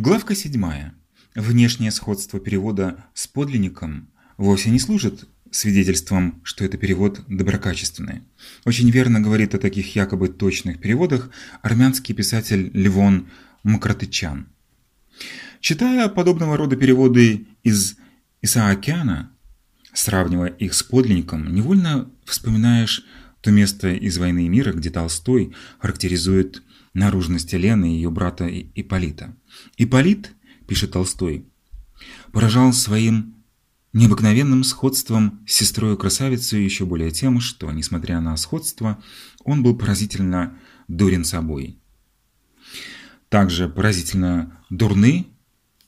Главка 7. Внешнее сходство перевода с подлинником вовсе не служит свидетельством, что это перевод доброкачественный. Очень верно говорит о таких якобы точных переводах армянский писатель Левон Макратычан. Читая подобного рода переводы из Исаакяна, сравнивая их с подлинником, невольно вспоминаешь то место из «Войны и мира», где Толстой характеризует наружность Елены и ее брата Ипполита. Ипполит, пишет Толстой, поражал своим необыкновенным сходством с сестрой-красавицей еще более тем, что, несмотря на сходство, он был поразительно дурен собой. Также поразительно дурны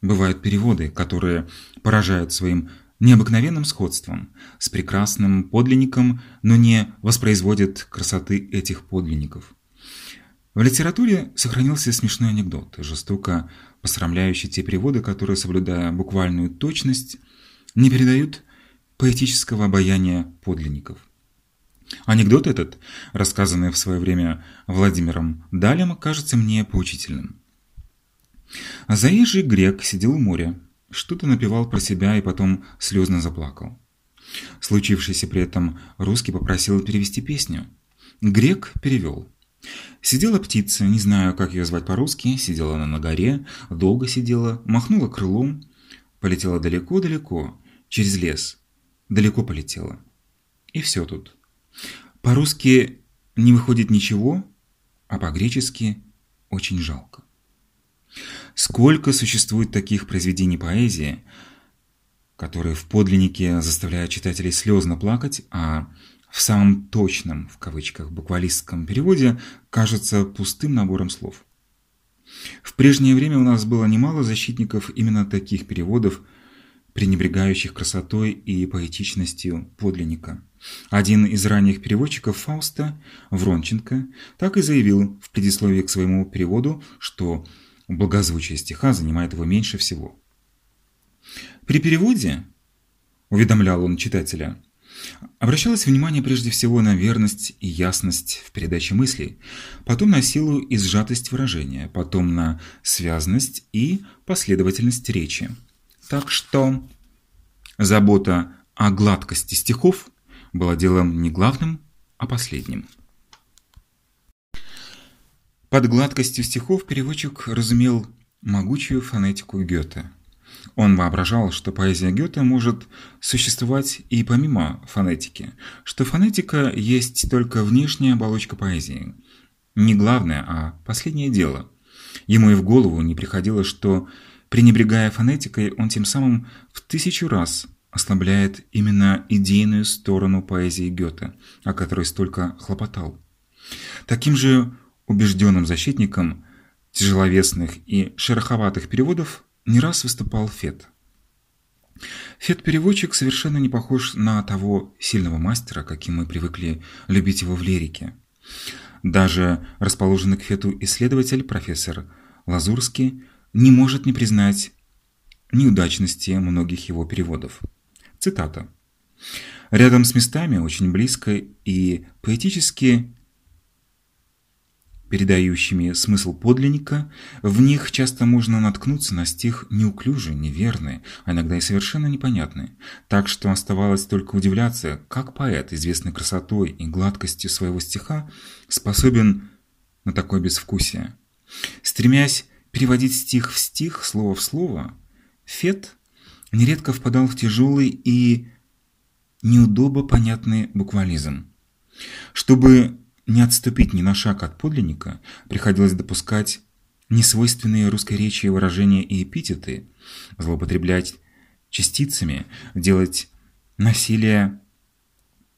бывают переводы, которые поражают своим необыкновенным сходством с прекрасным подлинником, но не воспроизводят красоты этих подлинников. В литературе сохранился смешной анекдот, жестоко посрамляющий те переводы, которые, соблюдая буквальную точность, не передают поэтического обаяния подлинников. Анекдот этот, рассказанный в свое время Владимиром Далем, кажется мне поучительным. Заезжий грек сидел у моря, что-то напевал про себя и потом слезно заплакал. Случившийся при этом русский попросил перевести песню. Грек перевел. Сидела птица, не знаю, как ее звать по-русски, сидела она на горе, долго сидела, махнула крылом, полетела далеко-далеко, через лес, далеко полетела. И все тут. По-русски не выходит ничего, а по-гречески очень жалко. Сколько существует таких произведений поэзии, которые в подлиннике заставляют читателей слезно плакать, а в самом точном, в кавычках, буквалистском переводе кажется пустым набором слов. В прежнее время у нас было немало защитников именно таких переводов, пренебрегающих красотой и поэтичностью подлинника. Один из ранних переводчиков Фауста, Вронченко, так и заявил в предисловии к своему переводу, что благозвучие стиха занимает его меньше всего. При переводе, уведомлял он читателя, Обращалось внимание прежде всего на верность и ясность в передаче мыслей, потом на силу и сжатость выражения, потом на связность и последовательность речи. Так что забота о гладкости стихов была делом не главным, а последним. Под гладкостью стихов переводчик разумел могучую фонетику Гёте – он воображал, что поэзия Гёте может существовать и помимо фонетики, что фонетика есть только внешняя оболочка поэзии. Не главное, а последнее дело. Ему и в голову не приходило, что, пренебрегая фонетикой, он тем самым в тысячу раз ослабляет именно идейную сторону поэзии Гёте, о которой столько хлопотал. Таким же убежденным защитником тяжеловесных и шероховатых переводов не раз выступал Фет. Фет-переводчик совершенно не похож на того сильного мастера, каким мы привыкли любить его в лирике. Даже расположенный к Фету исследователь, профессор Лазурский, не может не признать неудачности многих его переводов. Цитата. «Рядом с местами, очень близко и поэтически передающими смысл подлинника, в них часто можно наткнуться на стих неуклюжий, неверный, а иногда и совершенно непонятный. Так что оставалось только удивляться, как поэт, известный красотой и гладкостью своего стиха, способен на такое безвкусие. Стремясь переводить стих в стих, слово в слово, Фет нередко впадал в тяжелый и неудобо понятный буквализм. Чтобы не отступить ни на шаг от подлинника, приходилось допускать несвойственные русской речи выражения и эпитеты, злоупотреблять частицами, делать насилие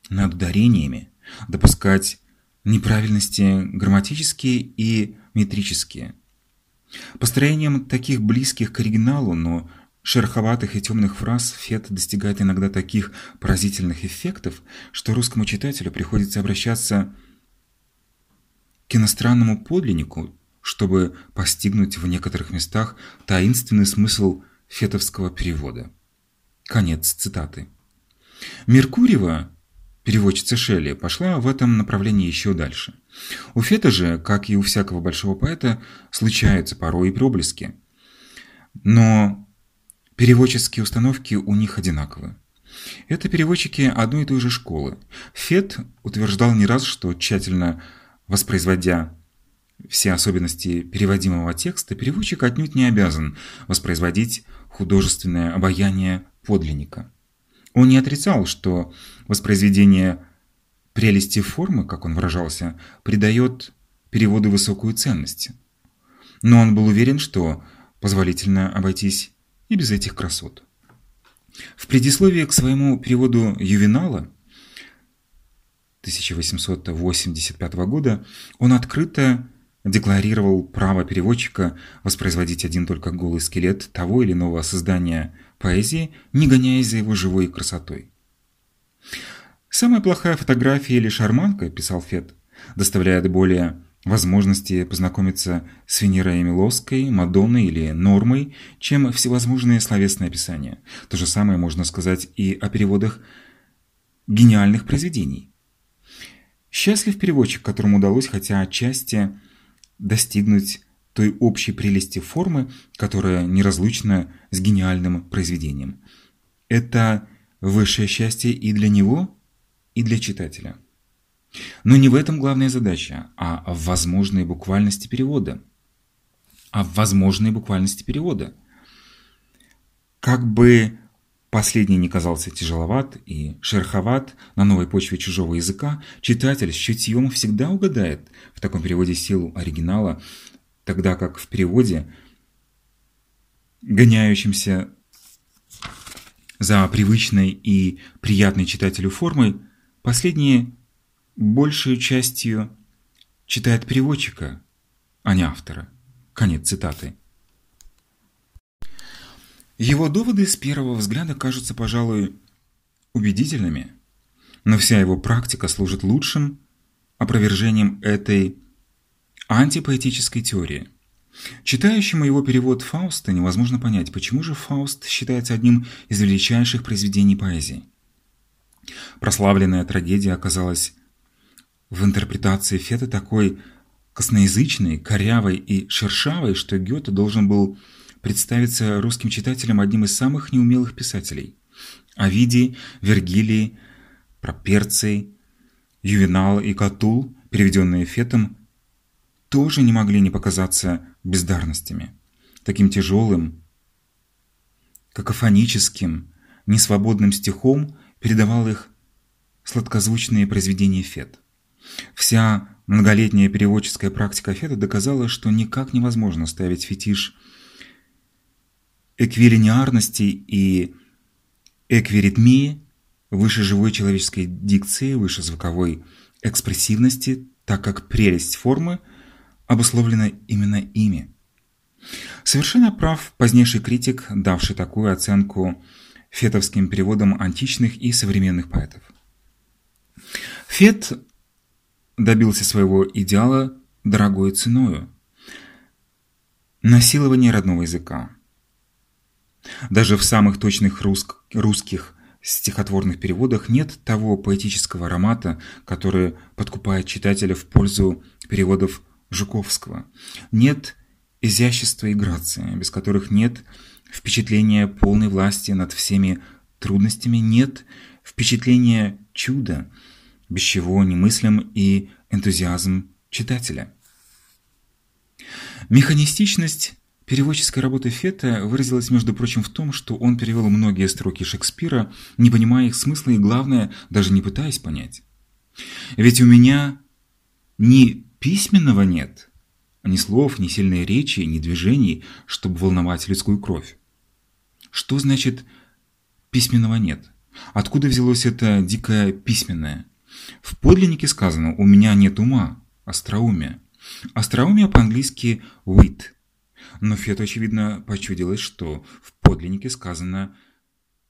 над ударениями, допускать неправильности грамматические и метрические. Построением таких близких к оригиналу, но шероховатых и темных фраз Фет достигает иногда таких поразительных эффектов, что русскому читателю приходится обращаться к иностранному подлиннику, чтобы постигнуть в некоторых местах таинственный смысл фетовского перевода. Конец цитаты. Меркурьева, переводчица Шелли, пошла в этом направлении еще дальше. У Фета же, как и у всякого большого поэта, случаются порой и проблески. но переводческие установки у них одинаковы. Это переводчики одной и той же школы. Фет утверждал не раз, что тщательно воспроизводя все особенности переводимого текста, переводчик отнюдь не обязан воспроизводить художественное обаяние подлинника. Он не отрицал, что воспроизведение прелести формы, как он выражался, придает переводу высокую ценность. Но он был уверен, что позволительно обойтись и без этих красот. В предисловии к своему переводу Ювенала 1885 года он открыто декларировал право переводчика воспроизводить один только голый скелет того или иного создания поэзии, не гоняясь за его живой красотой. «Самая плохая фотография или шарманка», – писал Фет, – доставляет более возможности познакомиться с Венерой Милоской, Мадонной или Нормой, чем всевозможные словесные описания. То же самое можно сказать и о переводах гениальных произведений. Счастлив переводчик, которому удалось хотя отчасти достигнуть той общей прелести формы, которая неразлучна с гениальным произведением. Это высшее счастье и для него, и для читателя. Но не в этом главная задача, а в возможной буквальности перевода. А в возможной буквальности перевода. Как бы последний не казался тяжеловат и шероховат на новой почве чужого языка, читатель с чутьем всегда угадает в таком переводе силу оригинала, тогда как в переводе, гоняющемся за привычной и приятной читателю формой, последние большей частью читает переводчика, а не автора. Конец цитаты. Его доводы с первого взгляда кажутся, пожалуй, убедительными, но вся его практика служит лучшим опровержением этой антипоэтической теории. Читающему его перевод Фауста невозможно понять, почему же Фауст считается одним из величайших произведений поэзии. Прославленная трагедия оказалась в интерпретации Фета такой косноязычной, корявой и шершавой, что Гёте должен был представиться русским читателям одним из самых неумелых писателей. Овидий, Вергилий, Проперций, Ювенал и Катул, переведенные Фетом, тоже не могли не показаться бездарностями. Таким тяжелым, какофоническим, несвободным стихом передавал их сладкозвучные произведения Фет. Вся многолетняя переводческая практика Феда доказала, что никак невозможно ставить фетиш эквилинеарности и эквиритмии выше живой человеческой дикции, выше звуковой экспрессивности, так как прелесть формы обусловлена именно ими. Совершенно прав позднейший критик, давший такую оценку фетовским переводам античных и современных поэтов. Фет добился своего идеала дорогой ценою. Насилование родного языка. Даже в самых точных руск русских стихотворных переводах нет того поэтического аромата, который подкупает читателя в пользу переводов Жуковского. Нет изящества и грации, без которых нет впечатления полной власти над всеми трудностями, нет впечатления чуда – без чего немыслим и энтузиазм читателя. Механистичность переводческой работы Фета выразилась, между прочим, в том, что он перевел многие строки Шекспира, не понимая их смысла и, главное, даже не пытаясь понять. Ведь у меня ни письменного нет, ни слов, ни сильной речи, ни движений, чтобы волновать людскую кровь. Что значит «письменного нет»? Откуда взялось это дикое письменное? В подлиннике сказано «у меня нет ума», остроумия. Остроумие по-английски «wit». Но Фету, очевидно, почудилось, что в подлиннике сказано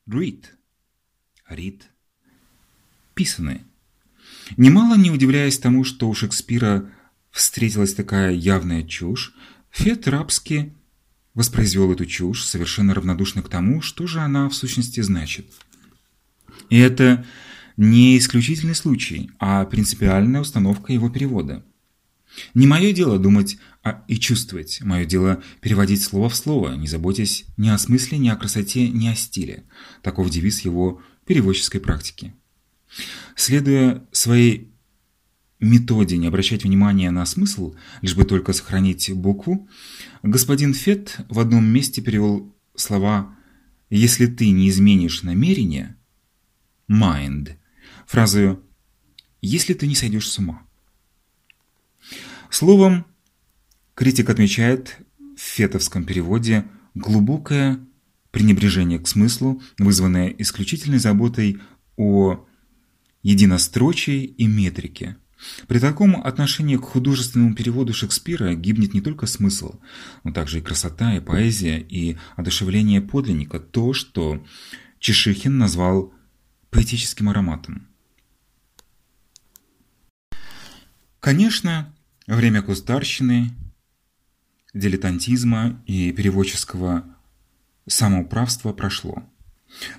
«read», «read», «писанный». Немало не удивляясь тому, что у Шекспира встретилась такая явная чушь, Фет рабски воспроизвел эту чушь, совершенно равнодушно к тому, что же она в сущности значит. И это не исключительный случай, а принципиальная установка его перевода. Не мое дело думать а и чувствовать, мое дело переводить слово в слово, не заботясь ни о смысле, ни о красоте, ни о стиле. Таков девиз его переводческой практики. Следуя своей методе не обращать внимания на смысл, лишь бы только сохранить букву, господин Фет в одном месте перевел слова «если ты не изменишь намерение» mind, фразу «если ты не сойдешь с ума». Словом, критик отмечает в фетовском переводе глубокое пренебрежение к смыслу, вызванное исключительной заботой о единострочии и метрике. При таком отношении к художественному переводу Шекспира гибнет не только смысл, но также и красота, и поэзия, и одушевление подлинника, то, что Чешихин назвал поэтическим ароматом. Конечно, время кустарщины, дилетантизма и переводческого самоуправства прошло.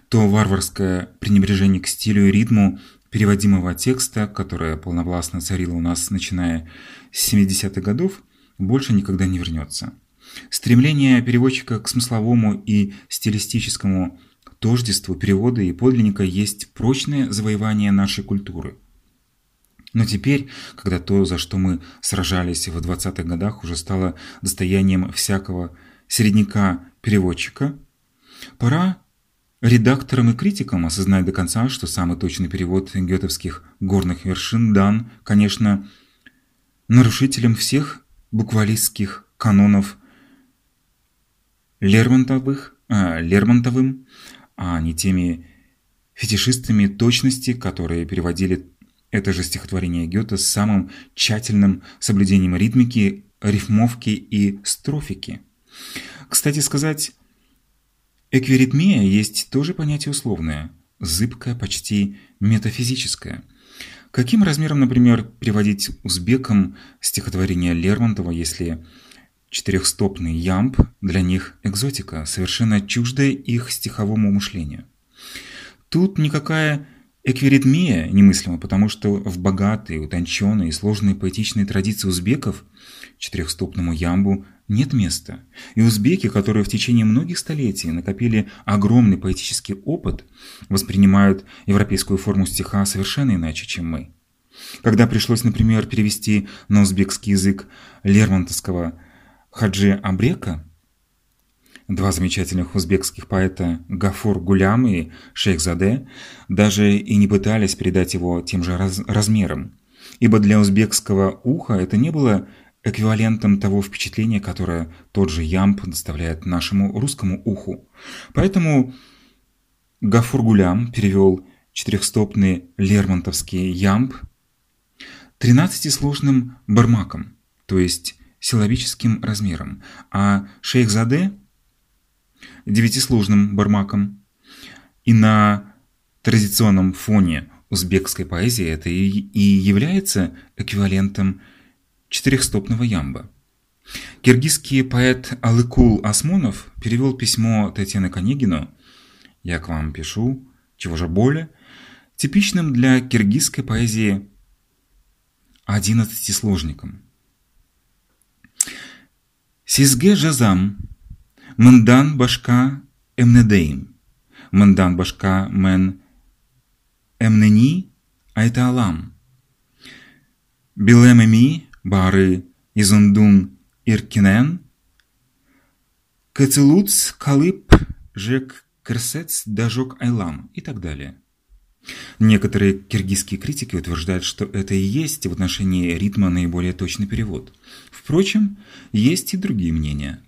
То варварское пренебрежение к стилю и ритму переводимого текста, которое полновластно царило у нас начиная с 70-х годов, больше никогда не вернется. Стремление переводчика к смысловому и стилистическому тождеству перевода и подлинника есть прочное завоевание нашей культуры. Но теперь, когда то, за что мы сражались в 20-х годах, уже стало достоянием всякого середняка-переводчика, пора Редакторам и критикам осознать до конца, что самый точный перевод гетовских горных вершин дан, конечно, нарушителем всех буквалистских канонов Лермонтовых, а, Лермонтовым, а не теми фетишистами точности, которые переводили это же стихотворение Гёте с самым тщательным соблюдением ритмики, рифмовки и строфики. Кстати сказать, Эквиритмия есть тоже понятие условное, зыбкое, почти метафизическое. Каким размером, например, приводить узбекам стихотворение Лермонтова, если четырехстопный ямб для них экзотика, совершенно чуждая их стиховому мышлению? Тут никакая эквиритмия немыслима, потому что в богатой, утонченной и сложной поэтичной традиции узбеков четырехстопному ямбу нет места. И узбеки, которые в течение многих столетий накопили огромный поэтический опыт, воспринимают европейскую форму стиха совершенно иначе, чем мы. Когда пришлось, например, перевести на узбекский язык лермонтовского Хаджи Абрека, два замечательных узбекских поэта Гафур Гулям и Шейх Заде даже и не пытались передать его тем же раз размером, ибо для узбекского уха это не было эквивалентом того впечатления, которое тот же ямб доставляет нашему русскому уху. Поэтому Гафургулям перевел четырехстопный лермонтовский ямб тринадцатисложным бармаком, то есть силовическим размером, а Шейхзаде – девятисложным бармаком. И на традиционном фоне узбекской поэзии это и, и является эквивалентом четырехстопного ямба. Киргизский поэт Алыкул Осмонов перевел письмо Татьяны Конегину «Я к вам пишу, чего же более», типичным для киргизской поэзии одиннадцатисложником. Сизге жазам, мындан башка эмнедейм, мындан башка мен эмнени айта алам. Билемеми бары изундун иркинен, кацелуц калып жек крсец дажок айлам и так далее. Некоторые киргизские критики утверждают, что это и есть в отношении ритма наиболее точный перевод. Впрочем, есть и другие мнения.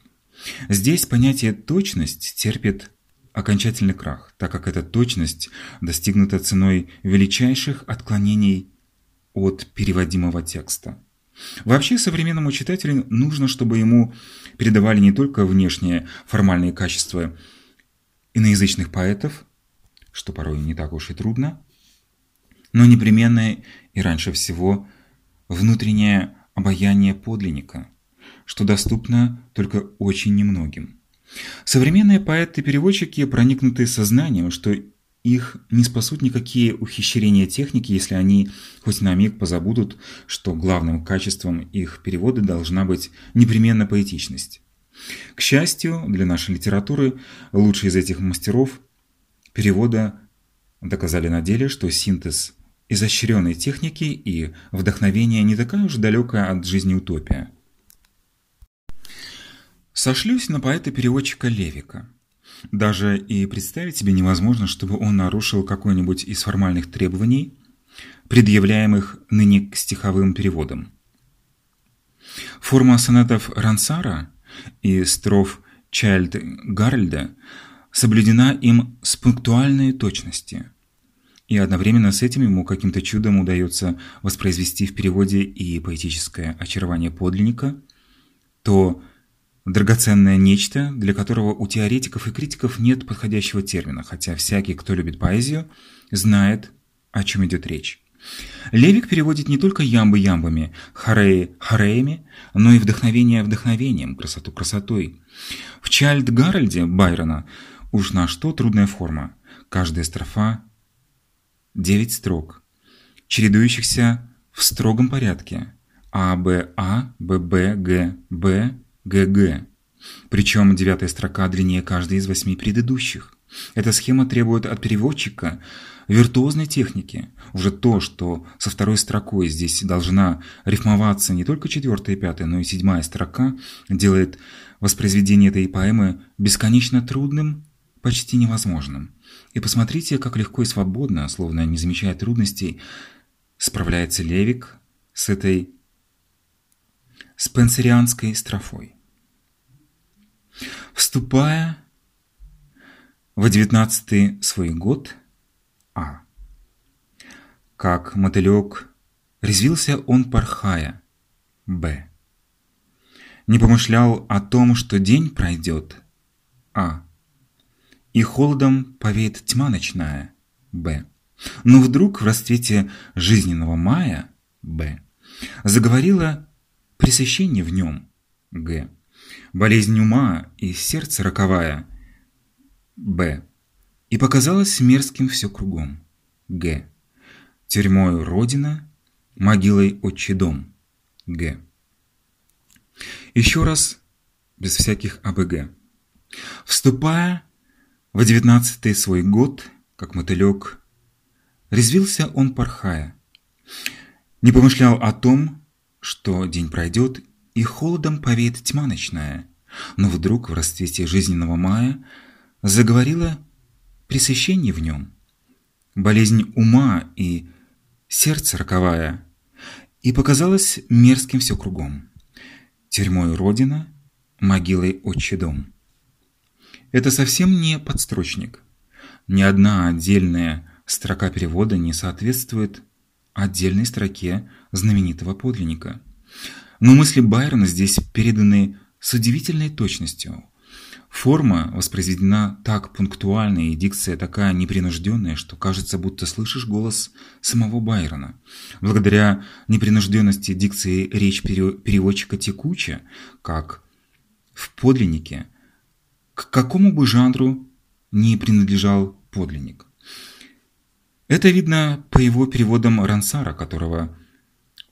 Здесь понятие «точность» терпит окончательный крах, так как эта точность достигнута ценой величайших отклонений от переводимого текста. Вообще современному читателю нужно, чтобы ему передавали не только внешние формальные качества иноязычных поэтов, что порой не так уж и трудно, но непременное и раньше всего внутреннее обаяние подлинника, что доступно только очень немногим. Современные поэты-переводчики проникнуты сознанием, что их не спасут никакие ухищрения техники, если они хоть на миг позабудут, что главным качеством их перевода должна быть непременно поэтичность. К счастью, для нашей литературы лучшие из этих мастеров перевода доказали на деле, что синтез изощренной техники и вдохновения не такая уж далекая от жизни утопия. Сошлюсь на поэта-переводчика Левика. Даже и представить себе невозможно, чтобы он нарушил какой-нибудь из формальных требований, предъявляемых ныне к стиховым переводам. Форма сонетов Рансара и строф Чайльд Гарольда соблюдена им с пунктуальной точностью, и одновременно с этим ему каким-то чудом удается воспроизвести в переводе и поэтическое очарование подлинника, то драгоценное нечто, для которого у теоретиков и критиков нет подходящего термина, хотя всякий, кто любит поэзию, знает, о чем идет речь. Левик переводит не только ямбы ямбами, хареи хареями, но и вдохновение вдохновением, красоту красотой. В Чайльд Гарольде Байрона уж на что трудная форма. Каждая строфа – девять строк, чередующихся в строгом порядке. А, Б, А, Б, Б, Г, Б, ГГ. Причем девятая строка длиннее каждой из восьми предыдущих. Эта схема требует от переводчика виртуозной техники. Уже то, что со второй строкой здесь должна рифмоваться не только четвертая и пятая, но и седьмая строка, делает воспроизведение этой поэмы бесконечно трудным, почти невозможным. И посмотрите, как легко и свободно, словно не замечая трудностей, справляется Левик с этой спенсерианской строфой. Вступая в девятнадцатый свой год, А. Как мотылек резвился он порхая, Б. Не помышлял о том, что день пройдет, А. И холодом повеет тьма ночная, Б. Но вдруг в расцвете жизненного мая, Б. Заговорила пресыщение в нем, Г болезнь ума и сердце роковая. Б. И показалось мерзким все кругом. Г. Тюрьмою Родина, могилой Отчий дом. Г. Еще раз, без всяких АБГ. Вступая в девятнадцатый свой год, как мотылек, резвился он порхая. Не помышлял о том, что день пройдет, и холодом повеет тьма ночная. Но вдруг в расцвете жизненного мая заговорила пресыщение в нем, болезнь ума и сердце роковая, и показалось мерзким все кругом, тюрьмой Родина, могилой Отчий дом. Это совсем не подстрочник. Ни одна отдельная строка перевода не соответствует отдельной строке знаменитого подлинника – но мысли Байрона здесь переданы с удивительной точностью. Форма воспроизведена так пунктуально и дикция такая непринужденная, что кажется, будто слышишь голос самого Байрона. Благодаря непринужденности дикции речь переводчика текуча, как в подлиннике, к какому бы жанру ни принадлежал подлинник. Это видно по его переводам Рансара, которого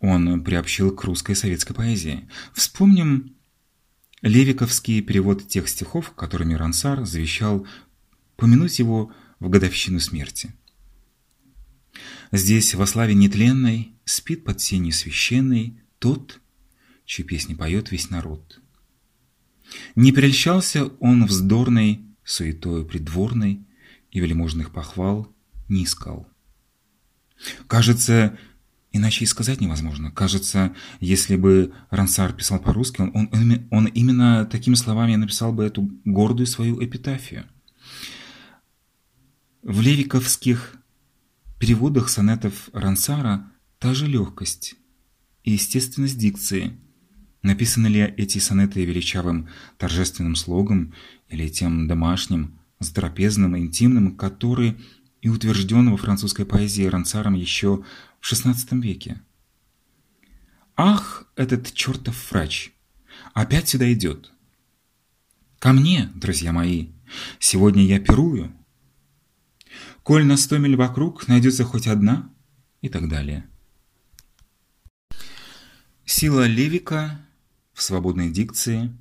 он приобщил к русской советской поэзии. Вспомним левиковский перевод тех стихов, которыми Рансар завещал помянуть его в годовщину смерти. Здесь во славе нетленной спит под сенью священной тот, чьи песни поет весь народ. Не прельщался он вздорной, суетою придворной и вельможных похвал не искал. Кажется, Иначе и сказать невозможно. Кажется, если бы Рансар писал по-русски, он, он, он именно такими словами написал бы эту гордую свою эпитафию. В левиковских переводах сонетов Рансара та же легкость и естественность дикции. Написаны ли эти сонеты величавым торжественным слогом или тем домашним, затрапезным, интимным, который и утвержден во французской поэзии Рансаром еще XVI веке. Ах, этот чертов врач! Опять сюда идет. Ко мне, друзья мои, сегодня я пирую. Коль на сто миль вокруг найдется хоть одна и так далее. Сила Левика в свободной дикции,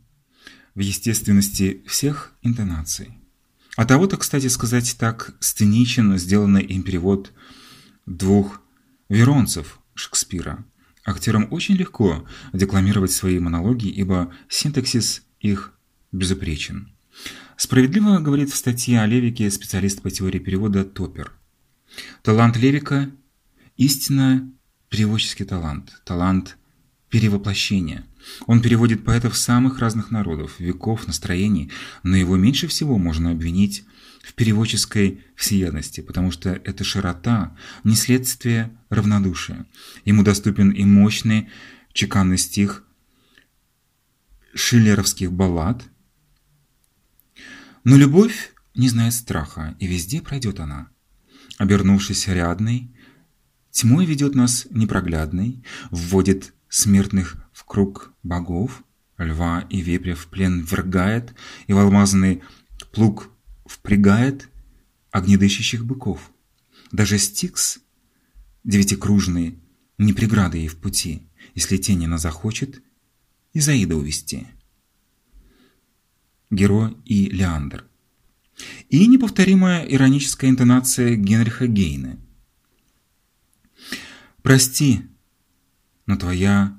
в естественности всех интонаций. А того-то, кстати сказать, так сценичен сделанный им перевод двух веронцев Шекспира. Актерам очень легко декламировать свои монологи, ибо синтаксис их безупречен. Справедливо говорит в статье о Левике специалист по теории перевода Топер. Талант Левика – истинно переводческий талант, талант перевоплощения. Он переводит поэтов самых разных народов, веков, настроений, но его меньше всего можно обвинить в переводческой всеядности, потому что эта широта не следствие равнодушия. Ему доступен и мощный чеканный стих шиллеровских баллад. Но любовь не знает страха, и везде пройдет она. Обернувшись рядной, тьмой ведет нас непроглядной, вводит смертных в круг богов, льва и вепря в плен ввергает, и в алмазный плуг впрягает огнедыщущих быков. Даже Стикс, девятикружный, не преграда ей в пути, если тень она захочет, Изаида увести. Геро и Леандр. И неповторимая ироническая интонация Генриха Гейна. «Прости, но твоя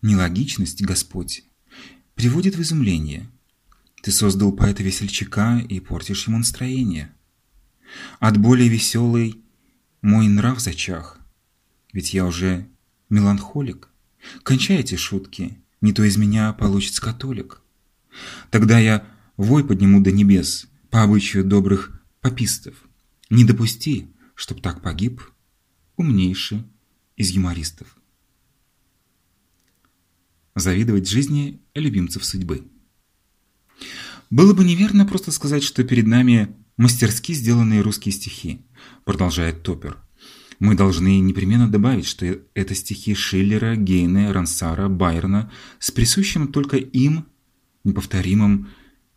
нелогичность, Господь, приводит в изумление. Ты создал поэта-весельчака и портишь ему настроение. От более веселый мой нрав зачах, ведь я уже меланхолик. Кончай эти шутки, не то из меня получится католик. Тогда я вой подниму до небес по обычаю добрых попистов. Не допусти, чтоб так погиб умнейший из юмористов. Завидовать жизни любимцев судьбы. Было бы неверно просто сказать, что перед нами мастерски сделанные русские стихи, продолжает Топер. Мы должны непременно добавить, что это стихи Шиллера, Гейне, Рансара, Байрона с присущим только им неповторимым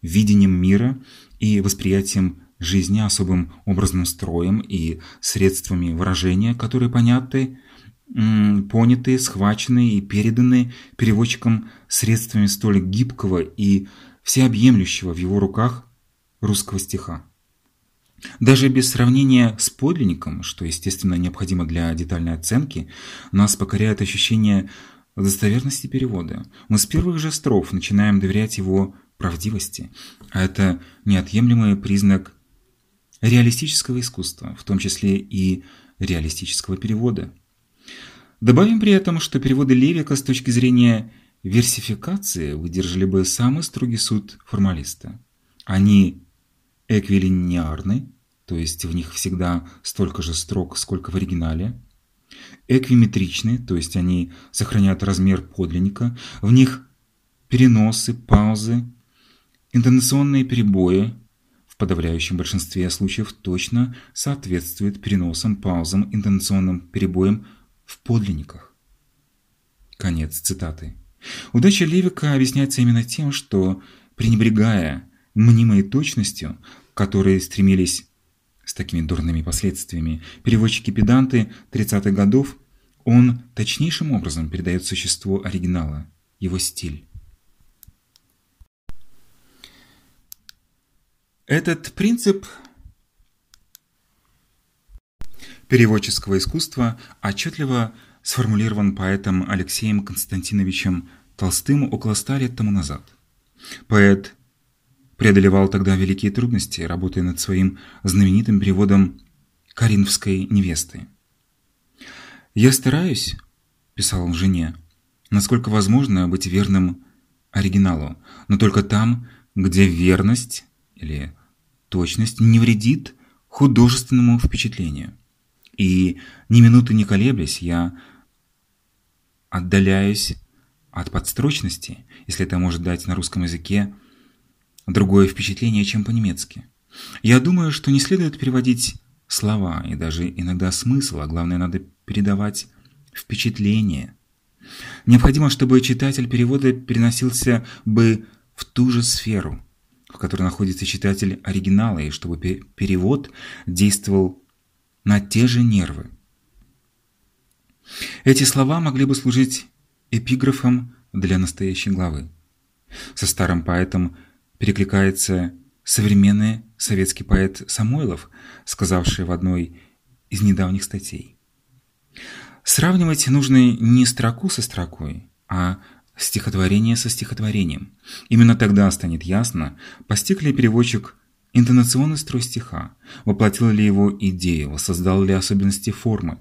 видением мира и восприятием жизни особым образным строем и средствами выражения, которые понятны, поняты, схвачены и переданы переводчиком средствами столь гибкого и всеобъемлющего в его руках русского стиха. Даже без сравнения с подлинником, что, естественно, необходимо для детальной оценки, нас покоряет ощущение достоверности перевода. Мы с первых же строф начинаем доверять его правдивости, а это неотъемлемый признак реалистического искусства, в том числе и реалистического перевода. Добавим при этом, что переводы Левика с точки зрения версификации выдержали бы самый строгий суд формалиста. Они эквилинеарны, то есть в них всегда столько же строк, сколько в оригинале, эквиметричны, то есть они сохраняют размер подлинника, в них переносы, паузы, интонационные перебои в подавляющем большинстве случаев точно соответствуют переносам, паузам, интонационным перебоям в подлинниках. Конец цитаты. Удача Левика объясняется именно тем, что, пренебрегая мнимой точностью, к которой стремились с такими дурными последствиями переводчики-педанты 30-х годов, он точнейшим образом передает существо оригинала, его стиль. Этот принцип переводческого искусства отчетливо сформулирован поэтом Алексеем Константиновичем Толстым около ста лет тому назад. Поэт преодолевал тогда великие трудности, работая над своим знаменитым переводом «Каринфской невесты». «Я стараюсь», – писал он жене, – «насколько возможно быть верным оригиналу, но только там, где верность или точность не вредит художественному впечатлению. И ни минуты не колеблясь, я отдаляюсь от подстрочности, если это может дать на русском языке другое впечатление, чем по-немецки. Я думаю, что не следует переводить слова и даже иногда смысл, а главное, надо передавать впечатление. Необходимо, чтобы читатель перевода переносился бы в ту же сферу, в которой находится читатель оригинала, и чтобы перевод действовал на те же нервы. Эти слова могли бы служить эпиграфом для настоящей главы. Со старым поэтом перекликается современный советский поэт Самойлов, сказавший в одной из недавних статей. Сравнивать нужно не строку со строкой, а стихотворение со стихотворением. Именно тогда станет ясно, постиг ли переводчик интонационный строй стиха, воплотил ли его идею, воссоздал ли особенности формы.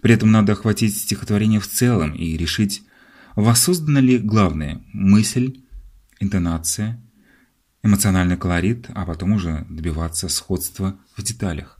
При этом надо охватить стихотворение в целом и решить, воссоздана ли главное – мысль, интонация, эмоциональный колорит, а потом уже добиваться сходства в деталях.